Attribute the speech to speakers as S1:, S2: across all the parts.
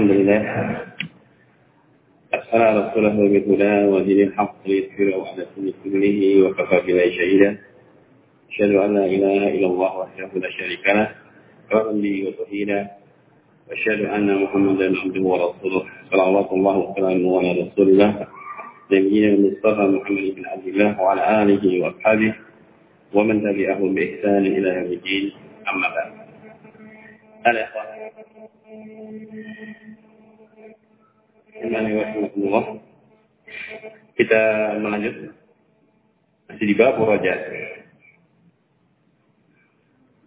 S1: الحمد لله. أسأل رسوله بالهدى ودين الحق ليسيره على كل كله وكفى بالله شهيدا أشهد أن لا إله إلا الله وحده لا شريك له. ربا لي وشهيدا وأشهد أن محمدا عبده ورسوله. صلوات الله وسلامه على رسول الله. نبينا المصطفى محمد بن عبد الله وعلى آله وأصحابه ومن تبعهم بإحسان إلى يوم الدين. أما بعد. الإخوة Bismillahirrahmanirrahim. Kita melanjut masih di bab raja.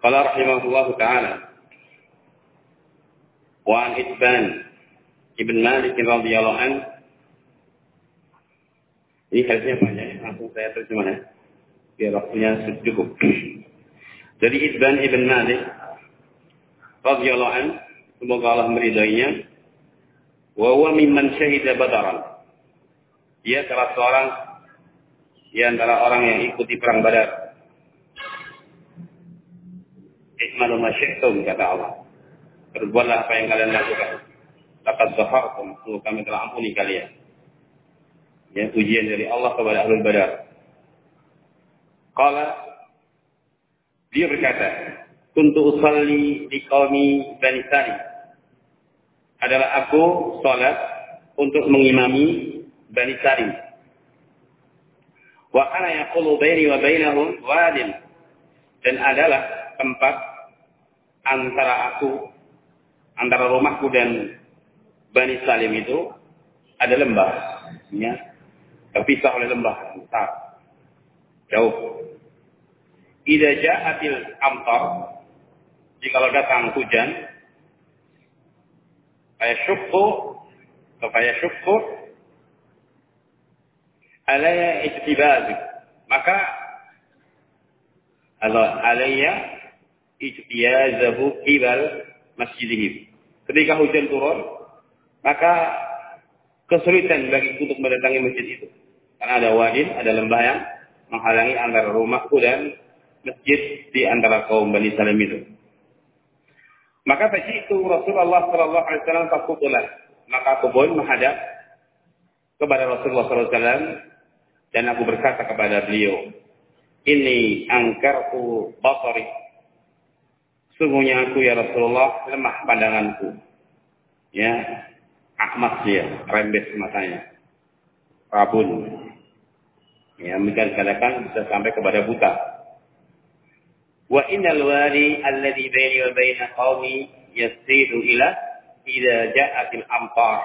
S1: Qala rahimahullah taala wa an Ibn Ibn Malik radhiyallahu an ini hadisnya banyak langsung saya terjemah ya biar waktunya cukup. Jadi Ibn Ibn Malik radhiyallahu an semoga Allah meridainya. Wa huwa mimman syahida badaran. Dia salah seorang di antara orang yang ikuti perang badar. Ikmalu ma syi'tum kata Allah. Berbuatlah apa yang kalian lakukan. Laqad zafartum sungguh kami telah ampuni kalian. Ya ujian dari Allah kepada ahlul badar. Qala dia berkata kuntu usalli di qaumi bani salim adalah aku sholat untuk mengimami Bani Sarim. Wa kana yaqulu baini wa bainahum wadin. Dan adalah tempat antara aku, antara rumahku dan Bani Salim itu ada lembah. Ya, terpisah oleh lembah besar. Jauh. Ida ja'atil amtar, jikalau datang hujan, fayashukku fayashukku alaya ijtibaz maka Allah alaya ijtiyazahu qibal masjidihim ketika hujan turun maka kesulitan bagi untuk mendatangi masjid itu. Karena ada wadin ada lembah yang menghalangi antara rumahku dan masjid di antara kaum Bani Salim itu maka itu Rasulullah Shallallahu Alaihi Wasallam fakutulah. Maka aku pun menghadap kepada Rasulullah SAW dan aku berkata kepada beliau, ini angkarku basari. Sungguhnya aku ya Rasulullah lemah pandanganku. Ya, ahmas dia, rembes matanya. Rabun. Ya, mungkin katakan bisa sampai kepada buta. Wa innal wali alladhi baini wa baina qawmi yasidu ila idza ja'atil amtar.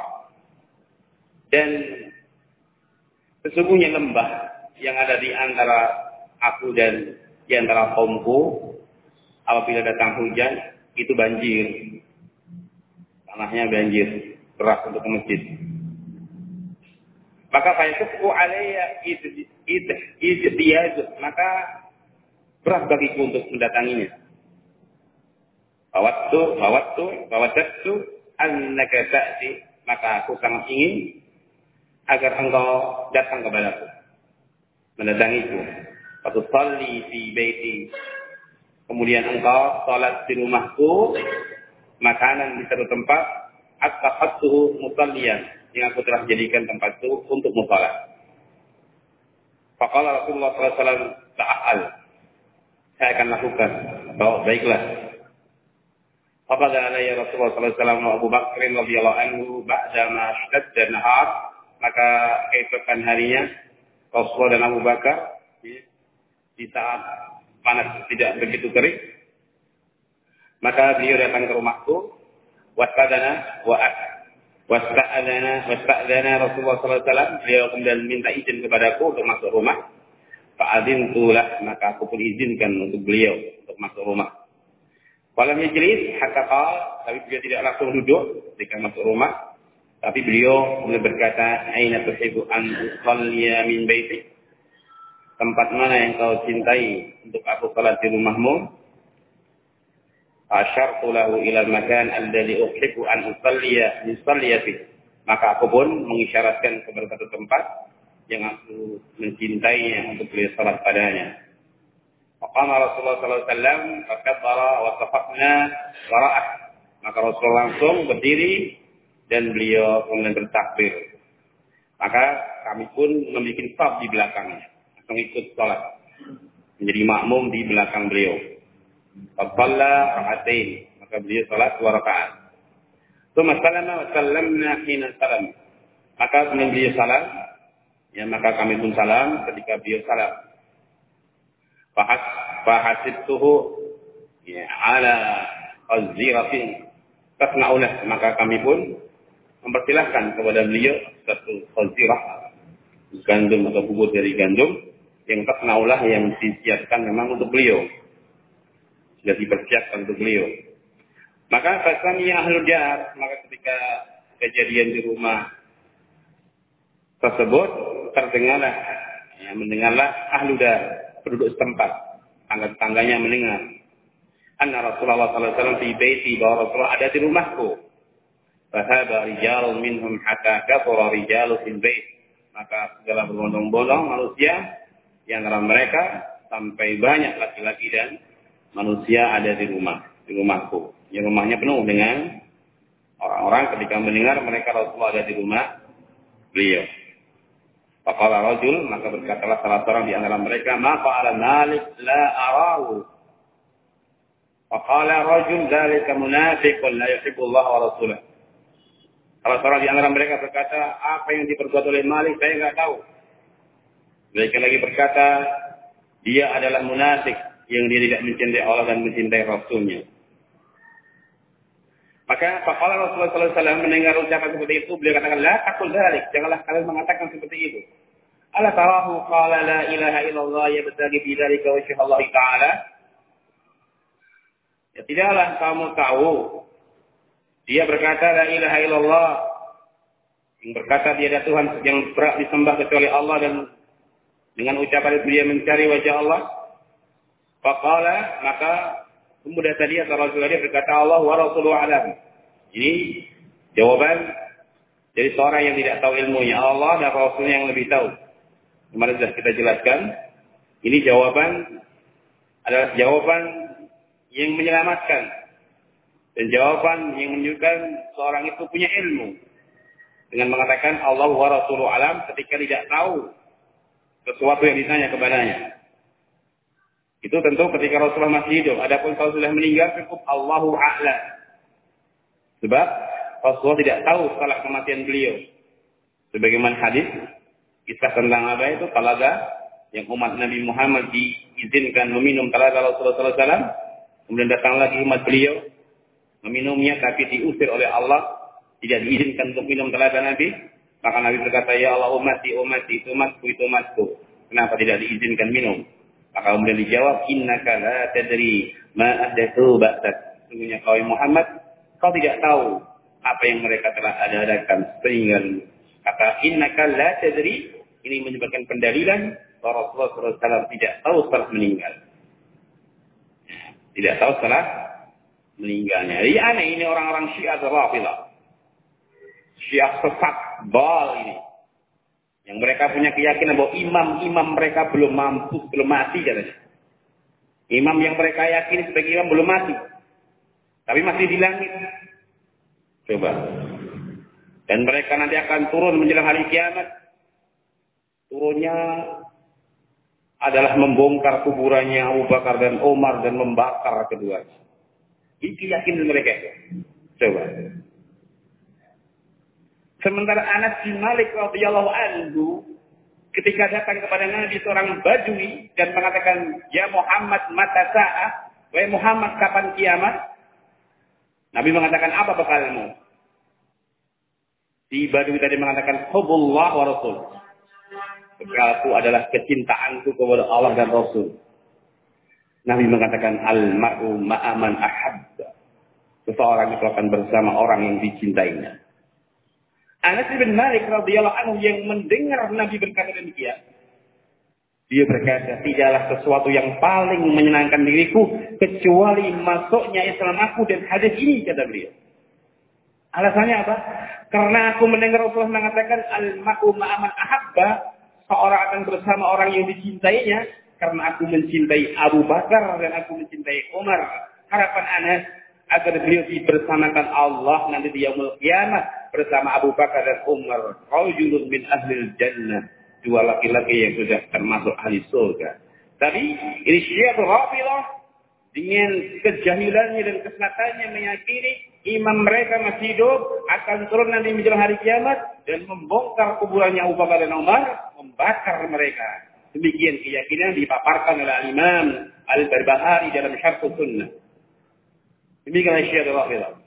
S1: Dan sesungguhnya lembah yang ada di antara aku dan di antara kaumku apabila datang hujan itu banjir. Tanahnya banjir, keras untuk ke masjid. Maka fayasukku alaiya idhiyajun. Maka berat bagiku untuk mendatanginya. Bawattu, bawattu, bawadattu, annaka ta'ti. Maka aku sangat ingin agar engkau datang kepadaku. Mendatangiku. Waktu salli fi baiti. Kemudian engkau salat di rumahku. Makanan di satu tempat. At-tahattuhu musallian. Yang aku telah jadikan tempat itu untuk musalah. Faqala Rasulullah SAW ta'al saya akan lakukan. Oh, baiklah. Apa kata ya Rasulullah SAW Abu Bakr radhiyallahu anhu ba'da ma dan nahar maka keesokan harinya Rasulullah dan Abu Bakar di saat panas tidak begitu kering maka beliau datang ke rumahku waspadana wa wasta'adana wasta'adana Rasulullah SAW beliau kemudian minta izin kepadaku untuk masuk rumah Fa'adin tulah, maka aku pun izinkan untuk beliau untuk masuk rumah. Walam yajlis, hakaka, tapi beliau tidak langsung duduk ketika masuk rumah. Tapi beliau mulai berkata, Aina tuhibu an usalliya min baiti? Tempat mana yang kau cintai untuk aku salat di rumahmu? Asyartu lahu ila makan alladhi uhibbu an usalliya usalliya fi. Maka aku pun mengisyaratkan kepada satu tempat yang aku mencintainya untuk beliau salat padanya. Maqama Rasulullah sallallahu alaihi wasallam fakabbara wa wara'ah. Maka Rasulullah langsung berdiri dan beliau kemudian bertakbir. Maka kami pun membuat stop di belakangnya, mengikut sholat. Menjadi makmum di belakang beliau. Fadalla rakaatain, maka beliau sholat dua rakaat. Tsumma salama wa sallamna salam. Maka kemudian beliau salam, ya maka kami pun salam ketika beliau salam. Fahas fahasibtuhu ya ala aziratin tasna'ulah maka kami pun mempersilahkan kepada beliau satu khazirah. Gandum atau bubur dari gandum yang tasna'ulah yang disiapkan memang untuk beliau. Sudah dipersiapkan untuk beliau. Maka fasami ahlu jar maka ketika kejadian di rumah tersebut terdengarlah ya, mendengarlah ahlu dar penduduk setempat tangga-tangganya mendengar anna Rasulullah sallallahu alaihi wasallam fi baiti bahwa Rasulullah ada di rumahku. Fahaba rijalun minhum hatta kafara rijalu fil bait. Maka segala berbondong-bondong manusia yang antara mereka sampai banyak laki-laki dan manusia ada di rumah, di rumahku. Yang rumahnya penuh dengan orang-orang ketika mendengar mereka Rasulullah ada di rumah beliau. Faqala rajul, maka berkatalah salah seorang di antara mereka, "Ma fa'ala Malik la arahu." Faqala rajul dzalika munafiqun la yuhibbu Allah wa rasulah. Salah seorang di antara mereka berkata, apa yang diperbuat oleh Malik saya nggak tahu. Mereka lagi berkata, dia adalah munafik yang dia tidak mencintai Allah dan mencintai Rasulnya. Maka faqala Rasulullah SAW mendengar ucapan seperti itu, beliau katakan, la takul dzalik, janganlah kalian mengatakan seperti itu. Ala tarahu qala la ilaha illallah yabtaghi bi dzalika wajha Allah taala Ya tidaklah kamu tahu. Dia berkata la ilaha illallah. Yang berkata dia ada Tuhan yang berat disembah kecuali Allah dan dengan ucapan itu dia mencari wajah Allah. Faqala maka kemudian tadi atau Rasulullah berkata Allah wa Rasulullah alam. Ini jawaban dari seorang yang tidak tahu ilmunya. Allah dan Rasulnya yang lebih tahu. Kemarin sudah kita jelaskan. Ini jawaban adalah jawaban yang menyelamatkan. Dan jawaban yang menunjukkan seorang itu punya ilmu. Dengan mengatakan Allah wa Rasulullah alam ketika tidak tahu sesuatu yang ditanya kepadanya. Itu tentu ketika Rasulullah masih hidup. Adapun kalau sudah meninggal cukup Allahu a'lam. Sebab Rasulullah tidak tahu setelah kematian beliau. Sebagaimana hadis kisah tentang apa itu talaga yang umat Nabi Muhammad diizinkan meminum talaga Rasulullah SAW Kemudian datang lagi umat beliau meminumnya tapi diusir oleh Allah tidak diizinkan untuk minum telaga Nabi maka Nabi berkata ya Allah umati umati itu umatku itu umatku kenapa tidak diizinkan minum maka kemudian dijawab innaka la tadri ma ahdatsu ba'dak sungguhnya kau Muhammad kau tidak tahu apa yang mereka telah adakan peninggalan kata innaka la tadri ini menyebabkan pendalilan bahwa Rasulullah SAW tidak tahu setelah meninggal tidak tahu setelah meninggalnya. Jadi aneh ini orang-orang Syiah Rafidah. Syiah sesat, bal ini. Yang mereka punya keyakinan bahwa imam-imam mereka belum mampu, belum mati katanya. Imam yang mereka yakini sebagai imam belum mati. Tapi masih di langit. Coba. Dan mereka nanti akan turun menjelang hari kiamat. Turunnya adalah membongkar kuburannya Abu Bakar dan Umar dan membakar keduanya. Ini keyakinan mereka. Coba. Sementara Anas bin Malik radhiyallahu anhu ketika datang kepada Nabi seorang Badui dan mengatakan, "Ya Muhammad, mata sa'ah?" Wahai Muhammad, kapan kiamat? Nabi mengatakan, "Apa bekalmu?" Si Badui tadi mengatakan, "Hubullah wa Rasul." Bekalku adalah kecintaanku kepada Allah dan Rasul. Nabi mengatakan al-mar'u ma'aman ahabba. Seseorang itu akan bersama orang yang dicintainya. Anas bin Malik radhiyallahu anhu yang mendengar Nabi berkata demikian. Dia berkata, tidaklah sesuatu yang paling menyenangkan diriku kecuali masuknya Islam aku dan hadis ini kata beliau. Alasannya apa? Karena aku mendengar Rasulullah mengatakan al-ma'u ma'aman ahabba seorang akan bersama orang yang dicintainya karena aku mencintai Abu Bakar dan aku mencintai Umar. Harapan Anas agar beliau dibersamakan Allah nanti di yaumul bersama Abu Bakar dan Umar. Rajulun min ahli jannah. Dua laki-laki yang sudah termasuk ahli surga. Tapi ini Syiah Rafidah dengan kejahilannya dan kesenatannya meyakini imam mereka masih hidup akan turun nanti menjelang hari kiamat dan membongkar kuburannya Abu Bakar dan Umar, membakar mereka. Demikian keyakinan dipaparkan oleh Imam Al-Barbahari dalam Syarh Sunnah. Demikian Syiah Rafidah.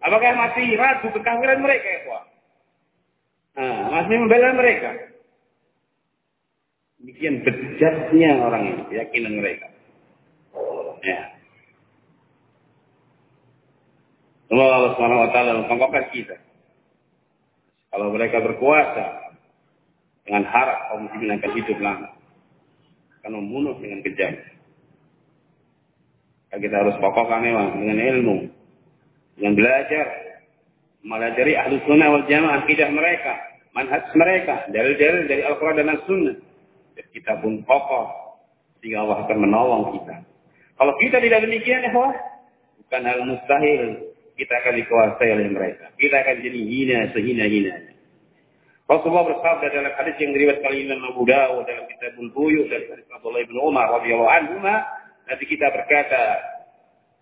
S1: Apakah masih ragu kekafiran mereka ya Pak? Nah, masih membela mereka. Demikian bejatnya orang ini, keyakinan mereka. Ya. Allah Subhanahu wa taala mengkokohkan kita. Kalau mereka berkuasa dengan harap kaum muslimin akan hidup lama. Akan membunuh dengan kejam. Kita harus kokohkan memang dengan ilmu, yang belajar melajari ahlu sunnah wal jamaah akidah mereka, manhaj mereka, dalil-dalil dari Al-Quran dan As-Sunnah. Dan kita pun kokoh sehingga Allah akan menolong kita. Kalau kita tidak demikian ya bukan hal mustahil kita akan dikuasai oleh mereka. Kita akan jadi hina sehina-hinanya. Rasulullah bersabda dalam hadis yang diriwayatkan oleh Imam Abu Dawud dalam kitabul Buyuh dari Abdullah bin Umar radhiyallahu anhu, Nabi kita berkata,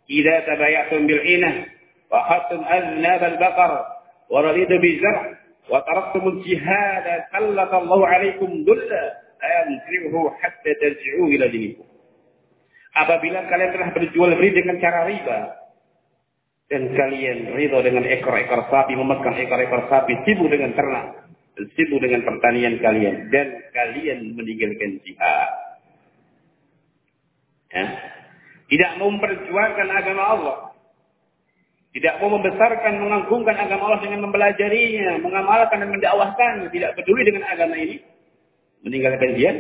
S1: "Idza tabayatum bil inah wa khattum aznab al baqar wa raditu bi zar' wa taraktum al jihad sallata Allah alaikum dulla la yanfiruhu hatta tarji'u ila dinikum." Apabila kalian telah berjual beli dengan cara riba dan kalian ridho dengan ekor-ekor sapi, memegang ekor-ekor sapi, sibuk dengan ternak, sibuk dengan pertanian kalian dan kalian meninggalkan jihad Ya. Tidak memperjuangkan agama Allah, tidak mau membesarkan, mengagungkan agama Allah dengan mempelajarinya, mengamalkan dan mendakwahkan, tidak peduli dengan agama ini. Meninggalkan dia,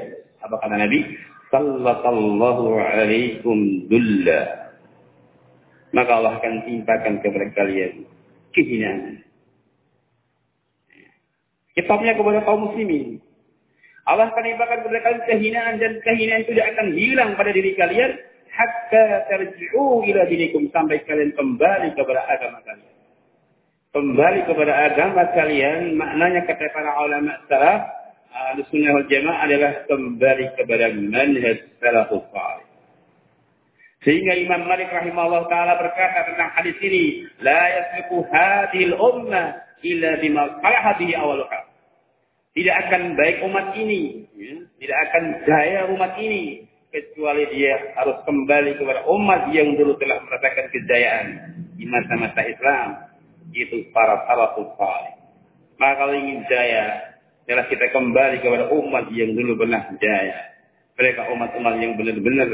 S1: apa kata Nabi? Sallallahu alaikum dulla. Maka Allah akan timpakan kepada kalian kehinaan. Kitabnya kepada kaum muslimin. Allah akan timpakan kepada kalian kehinaan dan kehinaan itu tidak akan hilang pada diri kalian hatta terji'u ila dinikum sampai kalian kembali kepada agama kalian. Kembali kepada agama kalian maknanya kata para ulama salaf Ahlussunnah wal Jamaah adalah kembali kepada manhaj salafus salih. Sehingga Imam Malik rahimahullah taala berkata tentang hadis ini, la yasbiqu hadhil ummah illa bima qala bihi awaluha. Tidak akan baik umat ini, ya, tidak akan jaya umat ini kecuali dia harus kembali kepada umat yang dulu telah merasakan kejayaan di masa-masa Islam itu para salafus salih. Maka kalau ingin jaya, adalah kita kembali kepada umat yang dulu pernah jaya. Mereka umat-umat yang benar-benar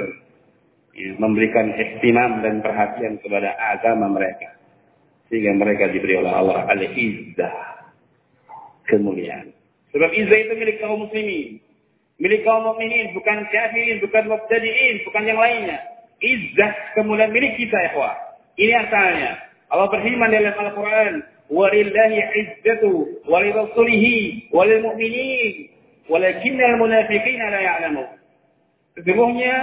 S1: ya, memberikan estimam dan perhatian kepada agama mereka. Sehingga mereka diberi oleh Allah al-izzah. Kemuliaan. Sebab izzah itu milik kaum muslimin milik kaum mukminin, bukan kafirin, bukan mubtadi'in, bukan yang lainnya. Izzah kemuliaan milik kita ya kawan. Ini asalnya. Allah berfirman dalam Al-Quran, وَلِلَّهِ عِزَّةُ وَلِرَسُولِهِ وَلِلْمُؤْمِنِينَ وَلَكِنَّ الْمُنَافِقِينَ لَا يَعْلَمُونَ Sesungguhnya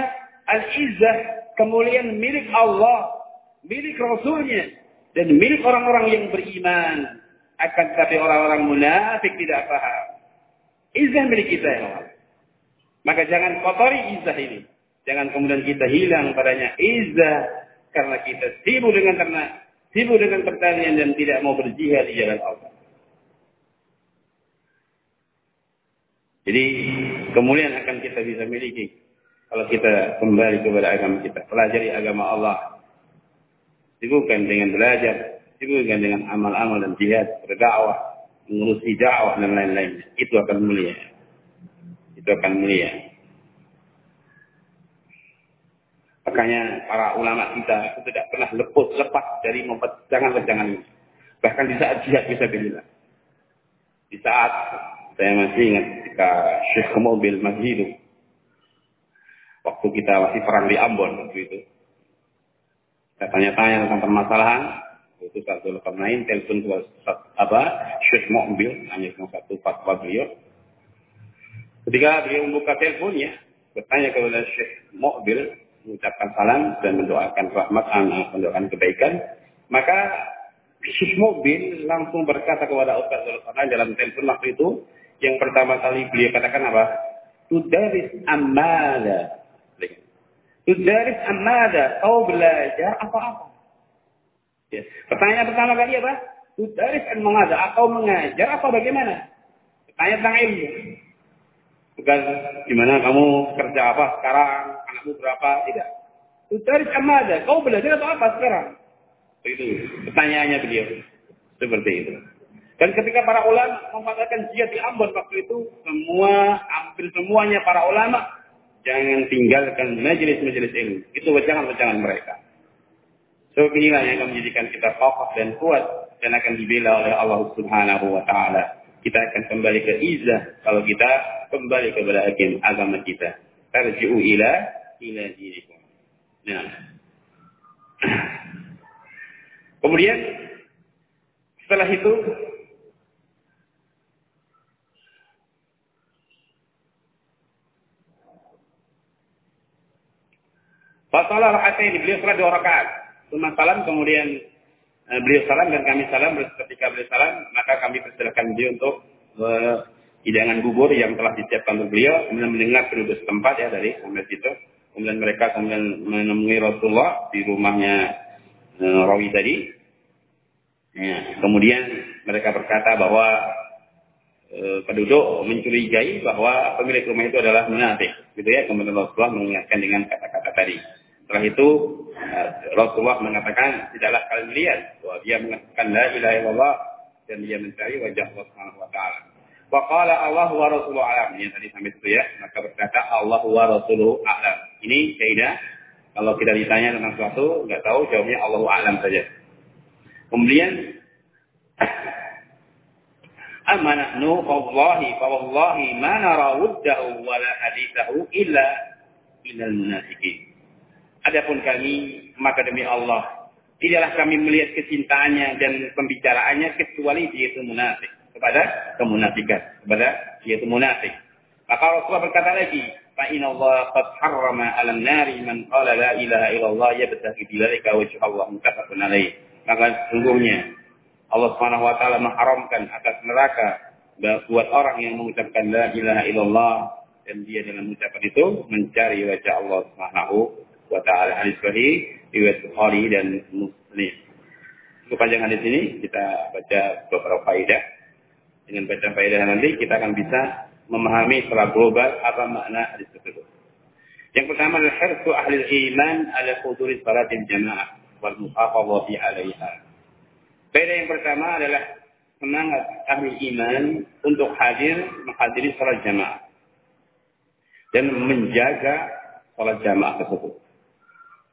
S1: al-izzah kemuliaan milik Allah, milik Rasulnya, dan milik orang-orang yang beriman. Akan tetapi orang-orang munafik tidak paham. Izzah milik kita ya Allah. Maka jangan kotori izah ini. Jangan kemudian kita hilang padanya izah karena kita sibuk dengan ternak, sibuk dengan pertanian dan tidak mau berjihad di jalan Allah. Jadi kemuliaan akan kita bisa miliki kalau kita kembali kepada agama kita, pelajari agama Allah. Sibukkan dengan belajar, sibukkan dengan amal-amal dan jihad, berdakwah, mengurusi dakwah dan lain-lainnya. Itu akan mulia itu akan mulia. Makanya para ulama kita itu tidak pernah lepas lepas dari jangan-jangan ini. Bahkan di saat jihad bisa bilang. Di saat saya masih ingat ketika Syekh Mobil masih hidup. Waktu kita masih perang di Ambon waktu itu. Saya tanya-tanya tentang permasalahan. Itu satu lain, telepon ke apa, Syekh Mobil, hanya satu fatwa beliau Ketika beliau membuka teleponnya, bertanya kepada Syekh Mu'bil, mengucapkan salam dan mendoakan rahmat, mendoakan kebaikan, maka bisnis mobil langsung berkata kepada Ustaz Zulkarnain dalam telepon waktu itu, yang pertama kali beliau katakan apa? Tudaris amada. Tudaris amada. Kau belajar apa-apa. Ya. Pertanyaan pertama kali apa? Tudaris amada. Kau mengajar apa bagaimana? Tanya tentang ilmu. Bukan gimana kamu kerja apa sekarang, anakmu berapa, tidak. Tudaris amada. Kau belajar apa apa sekarang? Itu pertanyaannya beliau. Seperti itu. Dan ketika para ulama mengatakan jihad di Ambon waktu itu, semua, hampir semuanya para ulama, jangan tinggalkan majelis-majelis ilmu. Itu wajangan-wajangan mereka. So inilah yang akan menjadikan kita kokoh dan kuat dan akan dibela oleh Allah Subhanahu wa taala. Kita akan kembali ke izah kalau kita kembali kepada agama kita. Tarji'u ila ila dirikum. Nah. Kemudian setelah itu Fasalah rakaat ini beliau salat dua rakaat. Cuma salam kemudian eh, beliau salam dan kami salam ketika beliau salam maka kami persilakan beliau untuk uh, hidangan bubur yang telah disiapkan untuk beliau kemudian mendengar penduduk setempat ya dari sampai situ kemudian mereka kemudian menemui Rasulullah di rumahnya uh, Rawi tadi Ya, kemudian mereka berkata bahwa e, penduduk mencurigai bahwa pemilik rumah itu adalah munafik, gitu ya. Kemudian Rasulullah mengingatkan dengan kata-kata tadi. Setelah itu e, Rasulullah mengatakan tidaklah kalian melihat bahwa dia mengatakan la ilaha illallah dan dia mencari wajah Allah Subhanahu wa taala. Wa qala Allah wa rasuluhu alam. Ini tadi sampai itu ya. Maka berkata Allah wa rasuluhu alam. Ini kaidah kalau kita ditanya tentang sesuatu, nggak tahu jawabnya Allah alam saja. Kemudian Amma nahnu fawallahi fawallahi ma nara wuddahu hadithahu illa minal munafiqin. Adapun kami maka demi Allah tidaklah kami melihat kecintaannya dan pembicaraannya kecuali dia itu munafik. Kepada kemunafikan. Kepada dia itu munafik. Maka Rasulullah berkata lagi, fa inna Allah qad harrama 'alan nari man qala la ilaha illallah yabtaghi bidzalika wajha Allah muttafaqun alaih maka sungguhnya Allah Subhanahu wa taala mengharamkan atas neraka buat orang yang mengucapkan la ilaha illallah dan dia dengan ucapan itu mencari wajah Allah Subhanahu wa taala hadis sahih riwayat Bukhari dan Muslim. Untuk panjang hadis ini kita baca beberapa faedah. Dengan baca faedah nanti kita akan bisa memahami secara global apa makna hadis tersebut. Yang pertama adalah harsu ahli iman ala huduri salatin jamaah wal muhafazati 'alaiha. Beda yang pertama adalah semangat ahli iman untuk hadir menghadiri salat jamaah dan menjaga salat jamaah tersebut.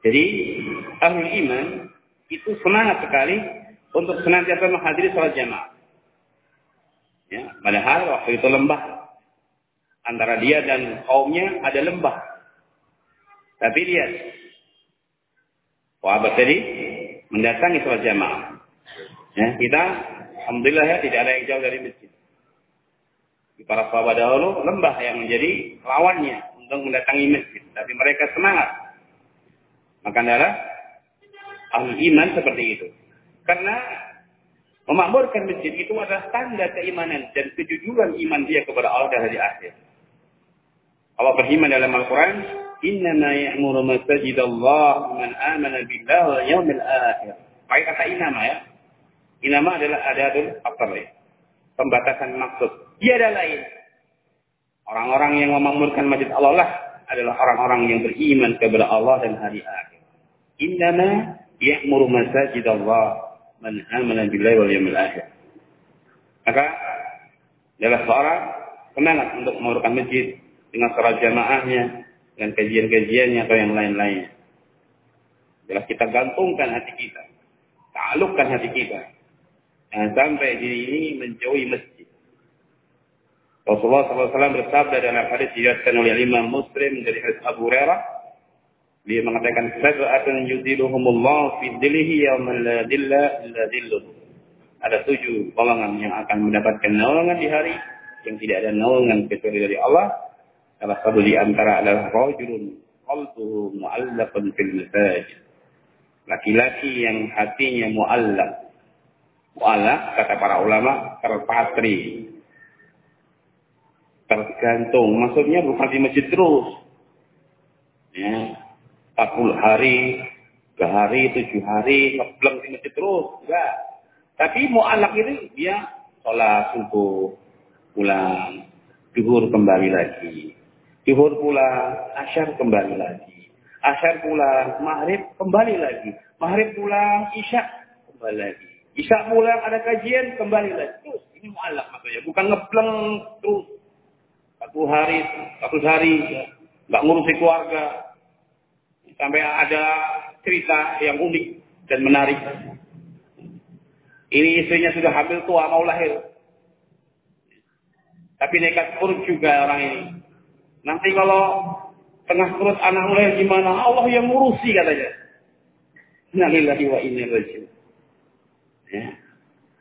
S1: Jadi ahli iman itu semangat sekali untuk senantiasa menghadiri salat jamaah. Ya, padahal waktu itu lembah antara dia dan kaumnya ada lembah. Tapi lihat, Sahabat tadi mendatangi sholat jamaah. Ya, kita alhamdulillah ya tidak ada yang jauh dari masjid. Di para sahabat dahulu lembah yang menjadi lawannya untuk mendatangi masjid, tapi mereka semangat. Maka adalah ahli iman seperti itu. Karena memakmurkan masjid itu adalah tanda keimanan dan kejujuran iman dia kepada Allah dan hari akhir. Allah berfirman dalam Al-Quran, Innama ya'muru masajid Allah man amana billah wal yawmil akhir. Pakai kata inama ya. Inama adalah adadul ya. Pembatasan maksud. Dia ada lain. Orang-orang yang memakmurkan masjid Allah lah adalah orang-orang yang beriman kepada Allah dan hari akhir. Innama ya'muru masajid Allah man amana billah wal yawmil akhir. Maka adalah seorang semangat untuk memakmurkan masjid dengan sholat jamaahnya, dengan kajian-kajiannya atau yang lain-lainnya. Jelas kita gantungkan hati kita. Taklukkan hati kita. Jangan sampai diri ini menjauhi masjid. Rasulullah SAW bersabda dalam hadis diriwayatkan oleh Imam Muslim dari hadis Abu Hurairah. Dia mengatakan, "Sab'atun yudiluhumullah fi dhillihi yawman la dilla illa dhilluh." Ada tujuh golongan yang akan mendapatkan naungan di hari yang tidak ada naungan kecuali dari Allah Salah satu di antara adalah rajulun qalbuhu mu'allaqun fil masajid. Laki-laki yang hatinya mu'allaq. Mu'alak, kata para ulama, terpatri. Tergantung. Maksudnya bukan di masjid terus. Ya. 40 hari, 3 hari, 7 hari, ngebleng di masjid terus. Enggak. Tapi mu'alak ini dia sholat subuh, pulang, duhur kembali lagi. Duhur pulang, asyar kembali lagi. Asyar pulang, maghrib kembali lagi. Maghrib pulang, isya kembali lagi. Isya pulang ada kajian kembali lagi. Terus ini mu'alak maksudnya. Bukan ngebleng terus. Satu hari, satu hari. Nggak ngurusi keluarga. Sampai ada cerita yang unik dan menarik. Ini istrinya sudah hamil tua mau lahir. Tapi nekat perut juga orang ini. Nanti kalau tengah perut anak lahir gimana? Allah yang ngurusi katanya. Innalillahi wa ilaihi Ya.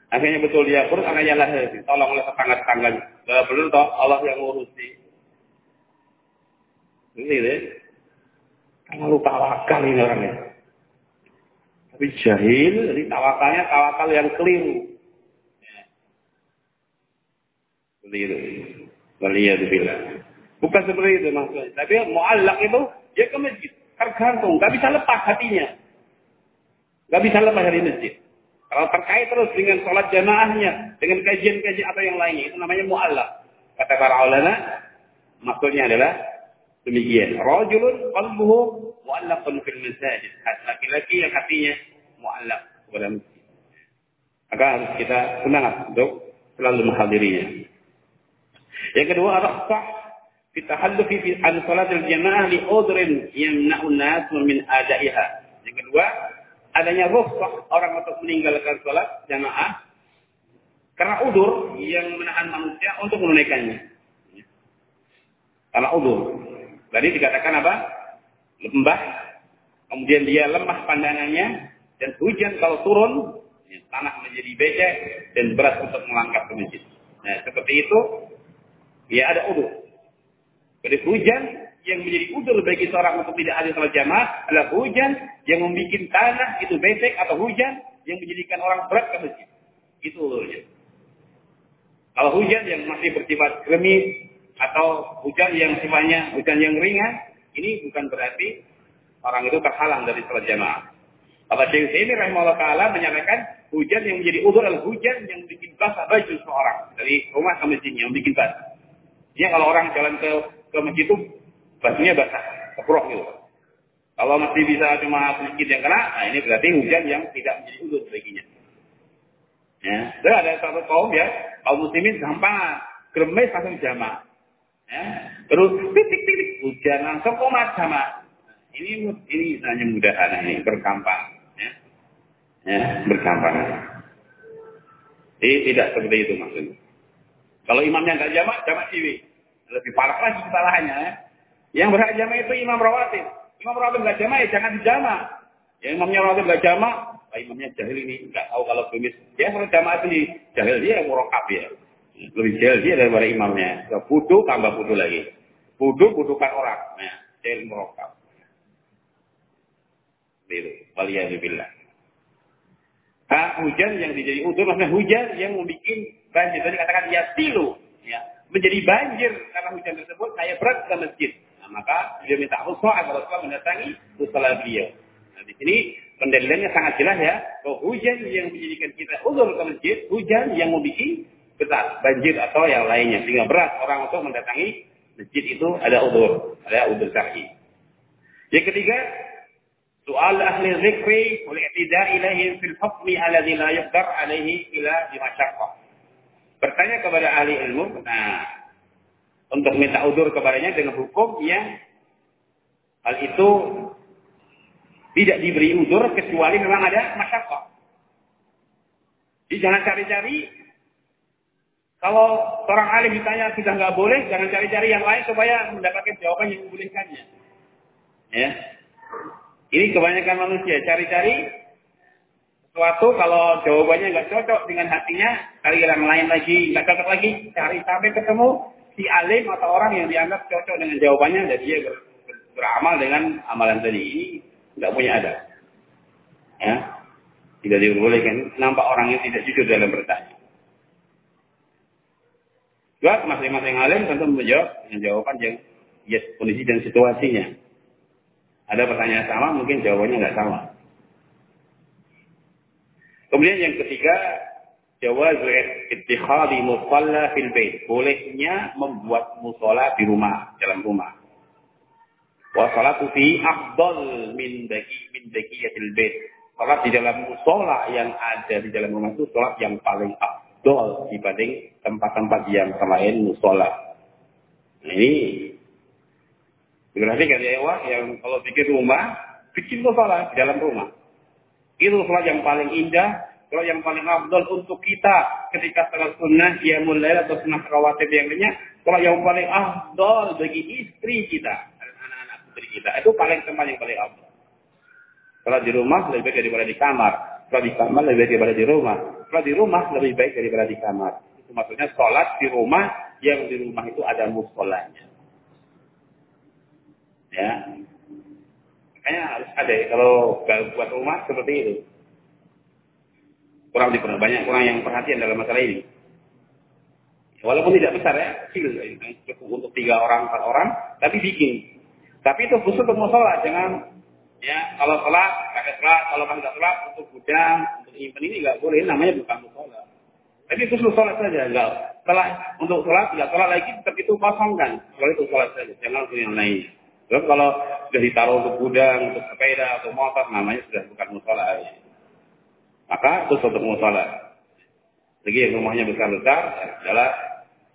S1: Akhirnya betul dia perut anaknya lahir. Tolong oleh tetangga-tetangganya. Benar toh Allah yang ngurusi. Ini deh. Terlalu tawakal ini orangnya. Tapi jahil, jadi tawakalnya tawakal yang keliru. Itu. bilang. Bukan seperti itu maksudnya. Tapi mu'allak itu, dia ke masjid. Tergantung, gak bisa lepas hatinya. Gak bisa lepas dari masjid. Kalau terkait terus dengan sholat jamaahnya, dengan kajian-kajian atau yang lainnya, itu namanya mu'allak. Kata para ulama, maksudnya adalah Demikian. Rajulun qalbuhu mu'allaqun fil masajid. Laki-laki yang hatinya mu'allaq kepada masjid. Maka harus kita semangat untuk selalu menghadirinya. Yang kedua, rakhsah fi tahallufi fi an salatil jamaah li udrin yamna'un nas min adaiha. Yang kedua, adanya rukhsah orang untuk meninggalkan salat jamaah karena udur yang menahan manusia untuk menunaikannya. Karena udur. Tadi dikatakan apa? Lembah. Kemudian dia lemah pandangannya. Dan hujan kalau turun, tanah menjadi becek dan berat untuk melangkah ke masjid. Nah, seperti itu, ya ada udur. Jadi hujan yang menjadi udur bagi seorang untuk tidak hadir salat jamaah adalah hujan yang membuat tanah itu becek atau hujan yang menjadikan orang berat ke masjid. Itu udurnya. Kalau hujan yang masih bersifat gerimis, atau hujan yang sifatnya hujan yang ringan, ini bukan berarti orang itu terhalang dari sholat jamaah. Kata Syekh ini rahimahullah ta'ala menyatakan hujan yang menjadi udur adalah hujan yang bikin basah baju seorang. Dari rumah ke masjid yang bikin basah. Ya kalau orang jalan ke ke masjid itu bajunya basah, keprok gitu. Kalau masih bisa cuma sedikit yang kena, nah ini berarti hujan yang tidak menjadi udur baginya. Ya, dan ada satu kaum ya, kaum muslimin gampang gremes langsung jamaah. Ya. Terus titik-titik hujan langsung komat sama. Ini ini hanya mudahan ini berkampang. Ya. Ya, berkampang. Jadi tidak seperti itu maksudnya. Kalau imamnya nggak jamak, jamak ciwi. Lebih parah lagi kesalahannya. Ya. Yang berhak jamak itu imam rawatib. Imam rawatib nggak jamak ya jangan dijamak. Yang imamnya rawatib nggak jamak, Pak imamnya jahil ini nggak tahu kalau kumis. Dia kalau jamak itu jahil dia murokap ya lebih jahil dia daripada imamnya. Budu tambah budu lagi. Budu budukan orang. Nah, jahil merokap. Itu. Waliyahzubillah. Nah, hujan yang dijadi udur, maksudnya hujan yang membuat banjir. Tadi katakan ya silu. Ya, menjadi banjir karena hujan tersebut, saya berat ke masjid. Nah, maka dia minta khusus agar Rasulullah mendatangi musola beliau. Nah, di sini pendalilannya sangat jelas ya, bahwa hujan yang menjadikan kita udur ke masjid, hujan yang membuat besar, banjir atau yang lainnya. Sehingga berat orang untuk mendatangi masjid itu ada udur, ada udur syar'i. Yang ketiga, soal ahli zikri oleh tidak ilahi fil hukmi alladhi la yuqdar alaihi ila dimasyaqqah. Bertanya kepada ahli ilmu, nah, untuk minta udur kepadanya dengan hukum yang hal itu tidak diberi udur kecuali memang ada masyaqqah. Jadi jangan cari-cari kalau seorang alim ditanya sudah nggak boleh, jangan cari-cari yang lain supaya mendapatkan jawaban yang membolehkannya. Ya. Ini kebanyakan manusia cari-cari sesuatu kalau jawabannya nggak cocok dengan hatinya, cari yang lain lagi, nggak cocok lagi, cari sampai ketemu si alim atau orang yang dianggap cocok dengan jawabannya dan dia ber, ber, beramal dengan amalan tadi. Ini nggak punya ada. Ya. Tidak diperbolehkan. Nampak orang yang tidak jujur dalam bertanya. Juga masing-masing alim tentu menjawab dengan jawaban yang yes, kondisi dan situasinya. Ada pertanyaan sama, mungkin jawabannya nggak sama. Kemudian yang ketiga, jawaz ittikhadi musalla fil bait. Bolehnya membuat musola di rumah, dalam rumah. Wa salatu fi afdal min daki min dakiyatil bait. Salat di dalam musola yang ada di dalam rumah itu salat yang paling afdal dibanding tempat-tempat yang selain musola. Ini berarti kan ya yang kalau bikin rumah, bikin musola di dalam rumah. Itu salat yang paling indah, kalau yang paling afdal untuk kita ketika salat sunnah, dia mulai atau sunnah rawatib yang lainnya, kalau yang paling afdal bagi istri kita anak-anak putri kita, itu paling tempat yang paling afdal. Kalau di rumah lebih baik daripada di kamar. Kalau di kamar lebih baik daripada di rumah. Kalau di rumah lebih baik daripada di kamar. Itu maksudnya sholat di rumah, yang di rumah itu ada musolanya. Ya. Makanya harus ada ya, kalau buat rumah seperti itu kurang diperhatikan banyak kurang yang perhatian dalam masalah ini. Walaupun tidak besar ya, kecil cukup untuk tiga orang, empat orang, tapi bikin. Tapi itu khusus untuk sholat, jangan ya kalau sholat pakai sholat, kalau tidak sholat untuk gudang, untuk nyimpen ini nggak boleh, namanya bukan sholat. Tapi khusus sholat saja, enggak. Setelah untuk sholat, tidak sholat lagi, tetap itu kosongkan. Kalau itu sholat saja, jangan untuk yang lain. Kalau sudah ditaruh untuk gudang, untuk sepeda, atau motor, namanya sudah bukan musola. Maka khusus untuk musola. Lagi yang rumahnya besar-besar adalah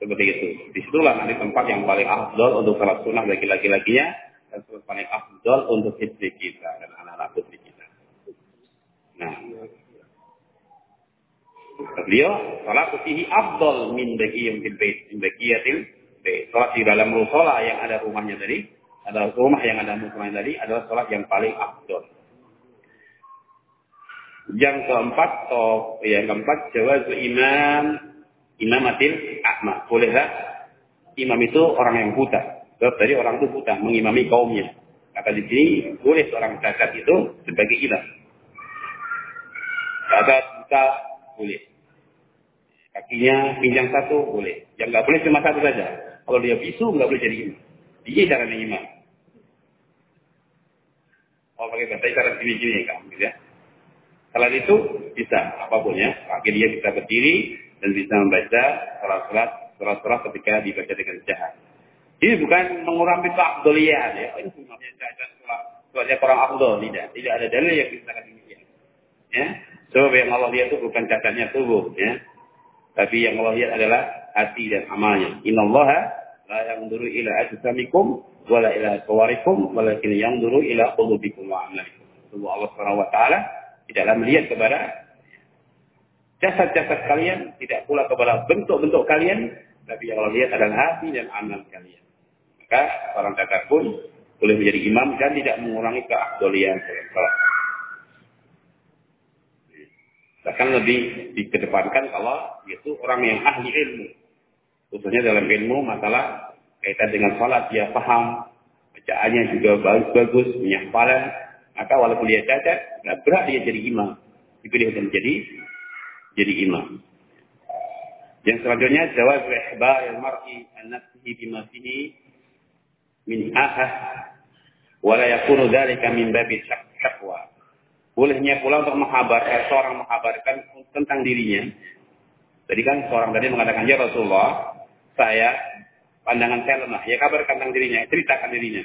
S1: seperti itu. Di situlah nanti tempat yang paling afdol untuk salat sunnah bagi laki-lakinya dan tempat paling afdol untuk istri kita dan anak-anak putri kita. Nah, beliau salat fihi afdol min yang fil bait min baqiyatil bait. Salat di dalam musola yang ada rumahnya tadi, ada rumah yang ada musolanya tadi adalah salat yang paling afdol. Yang keempat, atau yang keempat, jawaz imam imamatil akma. Bolehlah imam itu orang yang buta. Sebab tadi orang itu buta, mengimami kaumnya. Maka di sini boleh seorang cacat itu sebagai imam. Cacat buta boleh. Kakinya pinjang satu boleh. Yang nggak boleh cuma satu saja. Kalau dia bisu nggak boleh jadi imam. Dia cara imam. Oh pakai bahasa isyarat gini-gini kamu gitu ya. Selain itu bisa apa pun ya. Kaki dia bisa berdiri dan bisa membaca surat-surat surat-surat ketika dibaca dengan jahat. Ini bukan mengurangi keabdolian ya. Ini sebenarnya cacat suratnya orang abdul tidak. Tidak ada dalil yang bisa demikian. Ya. Sebab yang Allah lihat itu bukan cacatnya tubuh ya. Tapi yang Allah lihat adalah hati dan amalnya. Inna Allah la yanzuru ila ajsamikum wala ila sawarikum walakin yanzuru ila qulubikum wa amalikum. Allah Subhanahu taala Tidaklah melihat kepada jasad-jasad kalian, tidak pula kepada bentuk-bentuk kalian, tapi yang Allah lihat adalah hati dan amal kalian. Maka orang cacat pun boleh menjadi imam dan tidak mengurangi keabdolian dalam. Bahkan lebih dikedepankan kalau itu orang yang ahli ilmu. Khususnya dalam ilmu masalah kaitan dengan salat dia paham, bacaannya juga bagus, bagus menyafalan, maka walaupun dia cacat, nggak berat dia jadi imam. Dipilih untuk menjadi jadi imam. Yang selanjutnya jawab ihbar al-mar'i an-nafsihi bima fihi min ahah wa la yakunu dzalika min babi syakwa. Bolehnya pula untuk menghabarkan seorang menghabarkan tentang dirinya. Jadi kan seorang tadi mengatakan ya Rasulullah, saya pandangan saya lemah. Ya kabarkan tentang dirinya, ceritakan dirinya.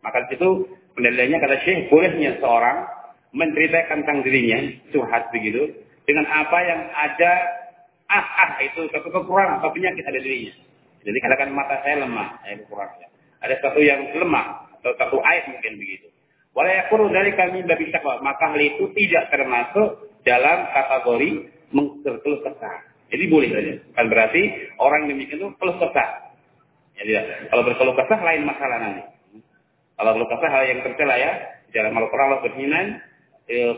S1: Maka itu Pendalilannya kata Syekh, bolehnya seorang menceritakan tentang dirinya, curhat begitu, dengan apa yang ada, ah, ah, itu satu kekurangan atau penyakit ada dirinya. Jadi katakan mata saya lemah, saya kekurangan. Ada satu yang lemah, atau satu air mungkin begitu. Walayakuru dari kami babi syakwa. Maka hal itu tidak termasuk dalam kategori mengkeluh kesah. Jadi boleh saja. Bukan berarti orang demikian itu keluh kesah. Ya, tidak. Kalau berkeluh kesah lain masalah nanti. Kalau belum kesah hal yang tercela ya. Dalam Al-Quran Allah berfirman,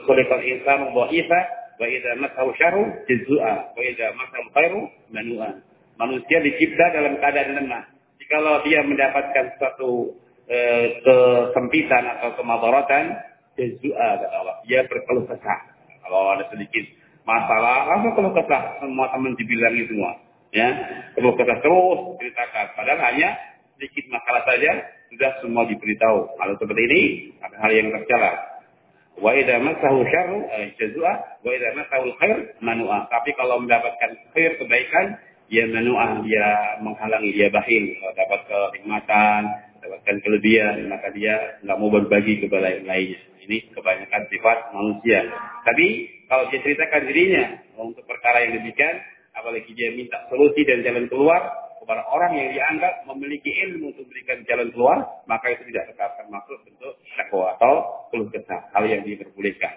S1: Khuliqal insanu dha'ifa wa idza masahu syarru jazua wa idza masahu khairu manua. Manusia dicipta dalam keadaan lemah. Jikalau dia mendapatkan suatu e, kesempitan atau kemadaratan, jazua kata Allah. Dia berkeluh kesah. Kalau ada sedikit masalah, langsung keluh kesah semua teman dibilangi semua. Ya, keluh kesah terus ceritakan. Padahal hanya sedikit masalah saja sudah semua diberitahu. Kalau seperti ini ada hal yang tercela. Wa idza masahu syarru eh, jazua wa idza masahu khair manua. Tapi kalau mendapatkan khair kebaikan dia menua, dia menghalangi, dia bahil, dapat kenikmatan, dapatkan kelebihan, maka dia nggak mau berbagi kepada yang lainnya. Ini kebanyakan sifat manusia. Tapi kalau dia ceritakan dirinya untuk perkara yang demikian, apalagi dia minta solusi dan jalan keluar kepada orang yang dianggap memiliki ilmu untuk memberikan jalan keluar, maka itu tidak terkait masuk bentuk syakwa atau keluh kesah, hal yang diperbolehkan.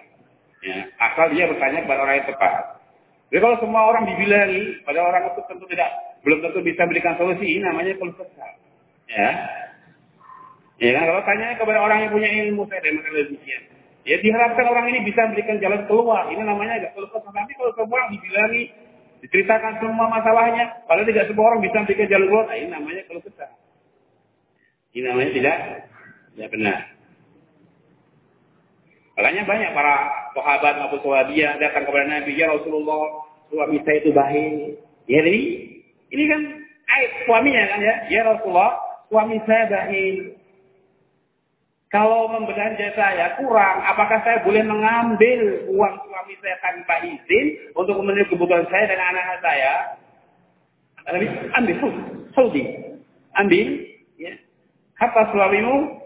S1: Ya, asal dia bertanya kepada orang yang tepat. Jadi kalau semua orang dibilangi, pada orang itu tentu tidak, belum tentu bisa berikan solusi, namanya keluh kesah. Ya. Ya kan, kalau tanya kepada orang yang punya ilmu, saya dan demikian. Ya diharapkan orang ini bisa memberikan jalan keluar. Ini namanya agak kesah. Tapi kalau semua dibilangi, diceritakan semua masalahnya, padahal tidak semua orang bisa memberikan jalan keluar, nah, ini namanya keluh kesah. Ini namanya tidak, tidak benar. Makanya banyak para sahabat maupun sahabiah datang kepada Nabi, ya Rasulullah, suami saya itu baik. Ya ini, ini kan aib suaminya kan ya, ya Rasulullah, suami saya baik. Kalau membelanja saya kurang, apakah saya boleh mengambil uang suami saya tanpa izin untuk memenuhi kebutuhan saya dan anak-anak saya? Nabi, ambil, Saudi. Ambil, ya. Kata suamimu,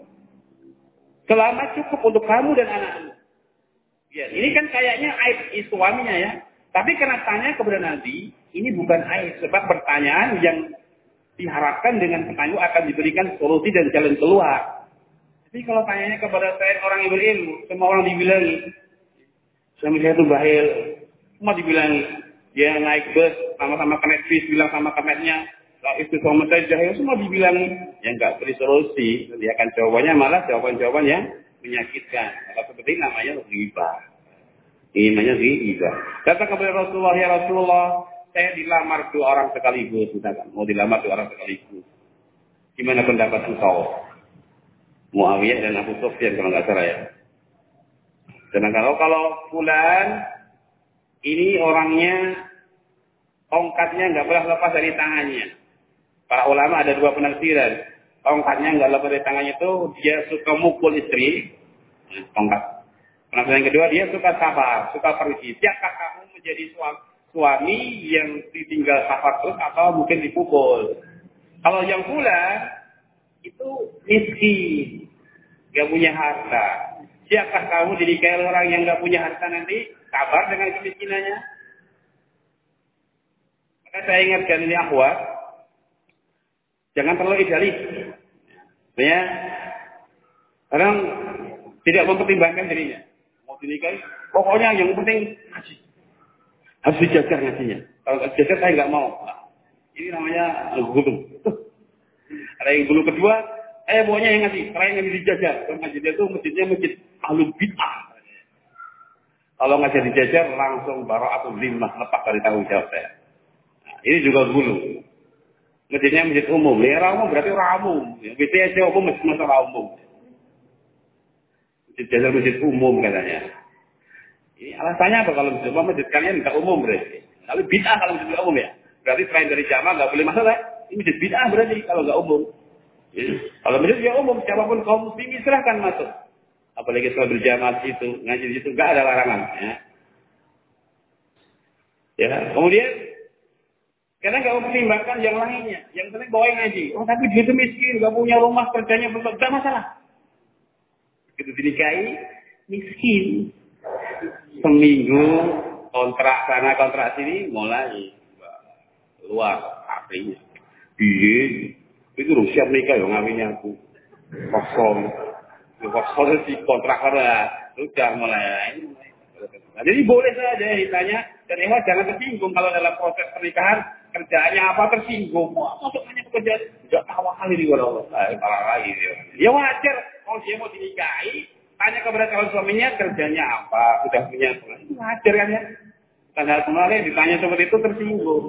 S1: Selama cukup untuk kamu dan anakmu. Ya, ini kan kayaknya aib suaminya ya. Tapi karena tanya kepada Nabi, ini bukan aib. Sebab pertanyaan yang diharapkan dengan pertanyaan akan diberikan solusi dan jalan keluar. Tapi kalau tanyanya kepada saya orang yang berilmu, semua orang dibilangi. Saya itu bahil. Semua dibilangi. Dia naik bus, sama-sama connect bis, bilang sama kenetnya, kalau itu suami saya jahil semua dibilang yang nggak beri solusi, dia akan jawabannya malah jawaban-jawaban yang menyakitkan. Kalau seperti ini namanya riba. Ini namanya riba. Kata kepada Rasulullah, ya Rasulullah, saya dilamar dua orang sekaligus, misalkan. Mau dilamar dua orang sekaligus. Gimana pendapat engkau? Muawiyah dan Abu Sufyan kalau nggak salah ya. Sedangkan kalau kalau bulan ini orangnya tongkatnya nggak boleh lepas dari tangannya. Para ulama ada dua penafsiran. Tongkatnya nggak lepas dari tangannya itu dia suka mukul istri. Nah, tongkat. Penafsiran kedua dia suka sabar, suka pergi. Siapkah kamu menjadi suami, suami yang ditinggal sabar atau mungkin dipukul? Kalau yang pula itu miskin, nggak punya harta. Siapkah kamu dinikahi orang yang nggak punya harta nanti? Sabar dengan kemiskinannya. Maka saya ingatkan ini akhwat, Jangan terlalu idealis. Ya. Kadang tidak mempertimbangkan dirinya. Mau dinikahi, pokoknya yang penting ngaji. Harus dijaga ngajinya. Kalau dijaga saya nggak mau. Nah, ini namanya gulu. Ada yang gulu kedua, eh pokoknya yang ngaji, selain yang dijajar. Kalau dia itu masjidnya masjid ahlu bid'ah. Kalau ngajar dijajar langsung atau lima lepas dari tanggung jawab saya. Nah, ini juga gulu. Masjidnya masjid umum. Ya umum berarti orang umum. Ya, BTS umum masjid masalah umum. Masjid jasa masjid umum katanya. Ini alasannya apa kalau masjid umum masjid kalian nggak umum berarti. Kalau bid'ah kalau masjid umum ya. Berarti selain dari jamaah nggak boleh masalah. Ini masjid bid'ah berarti kalau nggak umum. Ya. Kalau masjid ya umum, siapa pun kaum muslimin silahkan masuk. Apalagi setelah berjamaah itu, ngaji di situ, nggak ada larangan. Ya. ya. Kemudian karena nggak mempertimbangkan yang lainnya. Yang penting bawa ngaji. Oh tapi dia itu miskin, nggak punya rumah, kerjanya belum, nggak masalah. Begitu dinikahi, miskin. Seminggu kontrak sana kontrak sini mulai luar artinya. Iya, itu siap nikah ya ngawinnya aku. Kosong. Kosong si kontrak karena udah mulai. Nah, jadi boleh saja ditanya dan hewan jangan tersinggung kalau dalam proses pernikahan kerjaannya apa tersinggung. Wah, masuk hanya pekerjaan. Tidak tahu kali di Allah. Parah lagi. Ya wajar. Kalau dia mau dinikahi, tanya kepada calon suaminya kerjanya apa, sudah punya Itu wajar kan ya. Karena kemarin ditanya seperti itu tersinggung.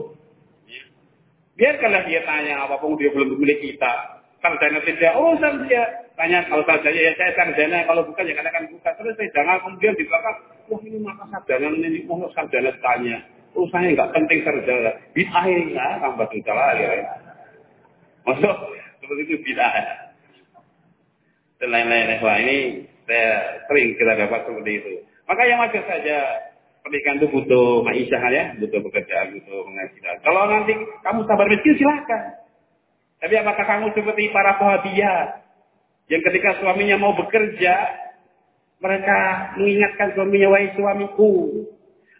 S1: Ya. Biarkanlah dia tanya apa pun dia belum memiliki kita. Kerjanya tidak urusan dia. tanya kalau saja ya saya sarjana, kalau bukan ya katakan bukan. Terus saya jangan kemudian di belakang, wah ini maka sarjana ini mau sarjana tanya. Oh saya nggak penting sarjana. Bid'ah ya, tambah dosa lagi. Ya. Masuk seperti itu bid'ah. Dan lain-lain. Wah ini saya sering kita dapat seperti itu. Maka yang wajar saja pernikahan itu butuh maisha ya, butuh pekerjaan, butuh penghasilan. Kalau nanti kamu sabar miskin silahkan. Tapi apakah kamu seperti para sahabiat yang ketika suaminya mau bekerja, mereka mengingatkan suaminya, wahai suamiku,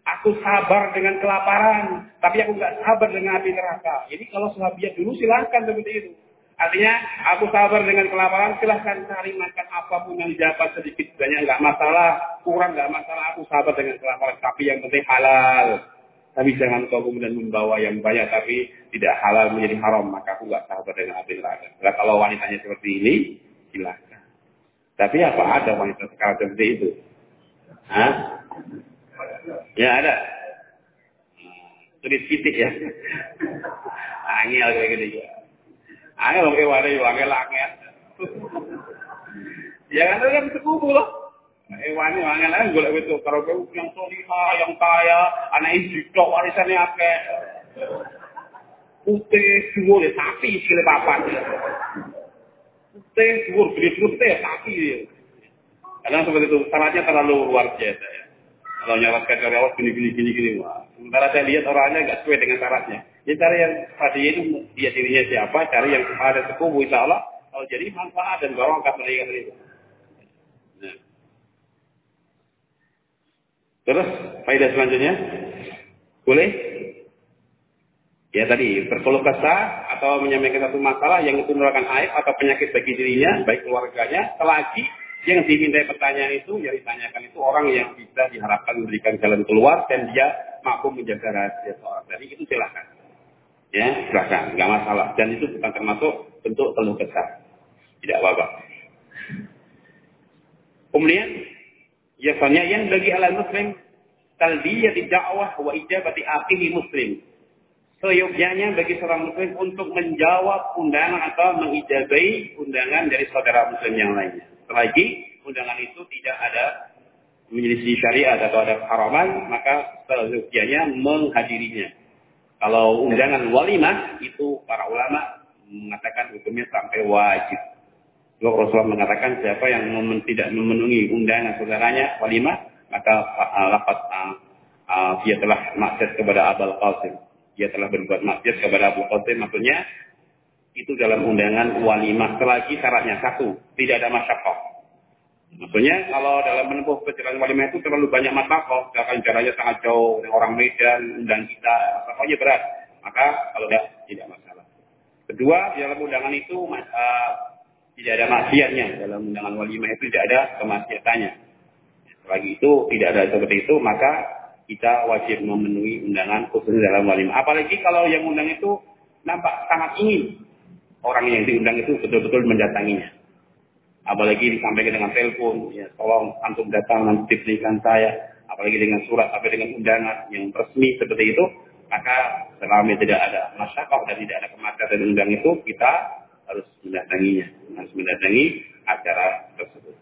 S1: aku sabar dengan kelaparan, tapi aku nggak sabar dengan api neraka. Jadi kalau sahabat dulu silahkan seperti itu. Artinya, aku sabar dengan kelaparan, silahkan cari makan apa pun yang dapat sedikit banyak, nggak masalah, kurang nggak masalah, aku sabar dengan kelaparan, tapi yang penting halal. Tapi jangan kau kemudian membawa yang banyak, tapi tidak halal menjadi haram, maka aku nggak sabar dengan api neraka. Nah, kalau wanitanya seperti ini, silahkan. Tapi apa ada wanita sekarang seperti itu? Hah? Ya ada. Sulit titik ya. Angel kayak gitu ya. Angel wadah ya, angel angel. Ya kan kan sekubu loh. Eh wani angel kan golek itu kalau yang solihah, yang kaya, anak istri tok warisannya akeh. Putih, dua, sapi, sekali papan teh dhuwur gede terus teh sapi ya. Karena seperti itu syaratnya terlalu luar biasa ya. Kalau nyaratkan dari awal gini gini gini gini wah. Sementara saya lihat orangnya nggak sesuai dengan syaratnya. Ya cari yang tadi itu dia dirinya siapa, cari yang ada sekubu insya Allah. Kalau jadi manfaat dan barokah mereka itu. Nah. Terus faedah selanjutnya boleh Ya tadi berkeluh kesah atau menyampaikan satu masalah yang itu merupakan aib atau penyakit bagi dirinya, baik keluarganya, selagi yang diminta pertanyaan itu, yang ditanyakan itu orang yang bisa diharapkan memberikan jalan keluar dan dia mampu menjaga rahasia seorang. Jadi itu silahkan. Ya, silahkan, nggak masalah. Dan itu bukan termasuk bentuk keluh kesah. Tidak apa-apa. Kemudian, biasanya yang bagi alam muslim, talbiyati dakwah wa ijabati akhihi muslim seyogyanya bagi seorang muslim untuk menjawab undangan atau mengijabai undangan dari saudara muslim yang lainnya. Selagi undangan itu tidak ada menyelisih syariat atau ada haraman, maka seyogyanya menghadirinya. Kalau undangan walimah itu para ulama mengatakan hukumnya sampai wajib. Kalau Rasulullah mengatakan siapa yang tidak memenuhi undangan saudaranya walimah, maka uh, lapat uh, uh, dia telah maksiat kepada Abul Qasim. Dia telah berbuat maksiat kepada Abu Qasim. Maksudnya itu dalam undangan walimah. Selagi syaratnya satu tidak ada masyakoh maksudnya kalau dalam menempuh perjalanan walimah itu terlalu banyak masyakoh misalkan jaraknya sangat jauh orang Medan undang kita pokoknya berat. Maka kalau tidak tidak masalah. Kedua dalam undangan itu uh, tidak ada maksiatnya. Dalam undangan walimah itu tidak ada kemaksiatannya. Selagi itu tidak ada seperti itu maka kita wajib memenuhi undangan khusus dalam walimah. Apalagi kalau yang undang itu nampak sangat ingin orang yang diundang itu betul-betul mendatanginya. Apalagi disampaikan dengan telepon, ya tolong antum datang nanti pernikahan saya. Apalagi dengan surat, apa dengan undangan yang resmi seperti itu, maka selama tidak ada masyarakat dan tidak ada kematian dan undang itu, kita harus mendatanginya, harus mendatangi acara tersebut.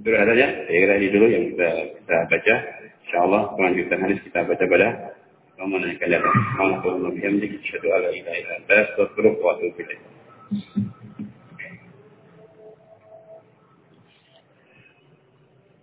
S1: Itu saja, saya kira ini dulu yang kita, kita baca. Insya Allah kelanjutan hadis kita baca pada Ramadhan kalian. Alhamdulillah, bihamdik, syadu ala ilaha illa anta, astagfirullah wa atubu ilaih.